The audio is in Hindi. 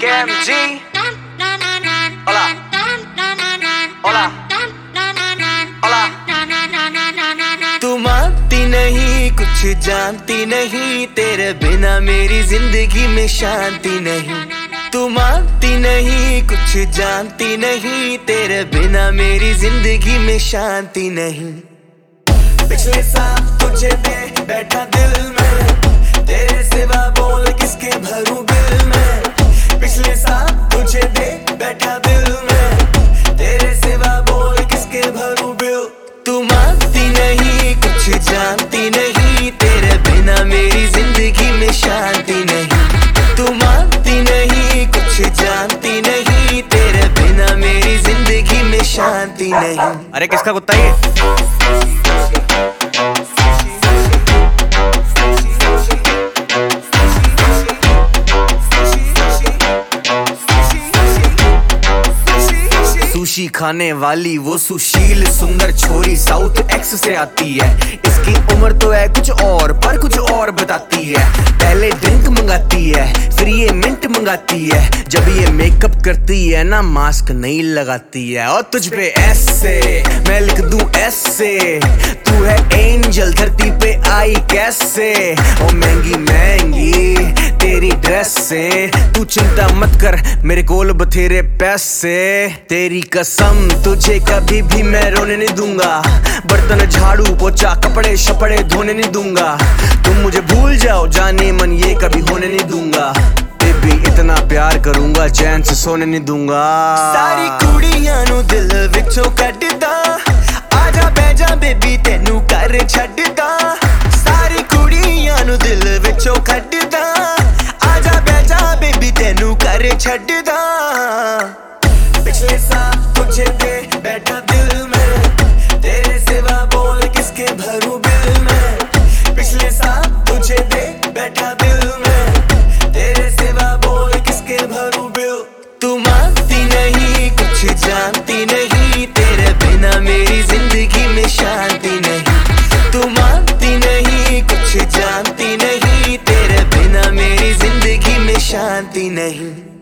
OMG. Hola. Hola. Hola. तू मानती नहीं, कुछ जानती नहीं, तेरे बिना मेरी ज़िंदगी में शांति नहीं तू मानती नहीं, कुछ जानती नहीं, तेरे बिना मेरी ज़िंदगी में शांति नहीं पिछले साल तुझे दे बैठा दिल में कुछ जानती नहीं, तेरे बिना मेरी ज़िंदगी में शांति नहीं। तू मानती नहीं, कुछ जानती नहीं, तेरे बिना मेरी ज़िंदगी में शांति नहीं। अरे किसका कुत्ता ये? सुशी खाने वाली वो सुशील सुंदर छोरी साउथ एक्स से आती है। इसकी उम्र तो है कुछ और, पर कुछ और बताती है। पहले ड्रिंक मंगाती है, फिर ये मिंट मंगाती है। जब ये मेकअप करती है ना मास्क नहीं लगाती है। और तुझ पे ऐसे, मैं लिख दूँ ऐसे, तू है एंजल धरती पे आई कैसे? ओ महँगी महँगी तेरी ड्रेस से। तू चिंता मत कर, मेरे कोल बथेरे पैसे। तेरी कसम, तुझे कभी भी मैं रोने नहीं दूँगा। बर्तन झाड़ू, पोचा, कपड़े शपड़े धोने नहीं दूँगा। तुम मुझे भूल जाओ, जाने मन ये कभी होने नहीं दूँगा। भी इतना प्यार करूँगा, चैन से सोने नहीं दूँगा। सारी कुड़िया नु दिल विचो कटदा आजा बैजा, बेबी, तेनू कर छड़दा ਛੱਡਦਾ ਪਿਛਲੇ ਸਾਲ ਤੁਝੇ ਤੇ ਬੈਠਾ ਦਿਲ ਮੈਂ ਤੇਰੇ ਸਿਵਾ ਬੋਲ ਕਿਸਕੇ ਭਰੂ ਬਿਲ ਮੈਂ ਪਿਛਲੇ ਸਾਲ ਤੁਝੇ ਤੇ ਬੈਠਾ ਦਿਲ ਮੈਂ ਤੇਰੇ ਸਿਵਾ ਬੋਲ ਕਿਸਕੇ ਭਰੂ ਬਿਲ ਤੂੰ ਮਾਨਤੀ ਨਹੀਂ ਕੁਛ ਜਾਣਤੀ ਨਹੀਂ ਤੇਰੇ ਬਿਨਾ ਮੇਰੀ ਜ਼ਿੰਦਗੀ ਮੇਂ ਸ਼ਾਂਤੀ ਨਹੀਂ ਤੂੰ ਮਾਨਤੀ नहीं कुछ जानती नहीं तेरे बिना मेरी ज़िंदगी में शांति नहीं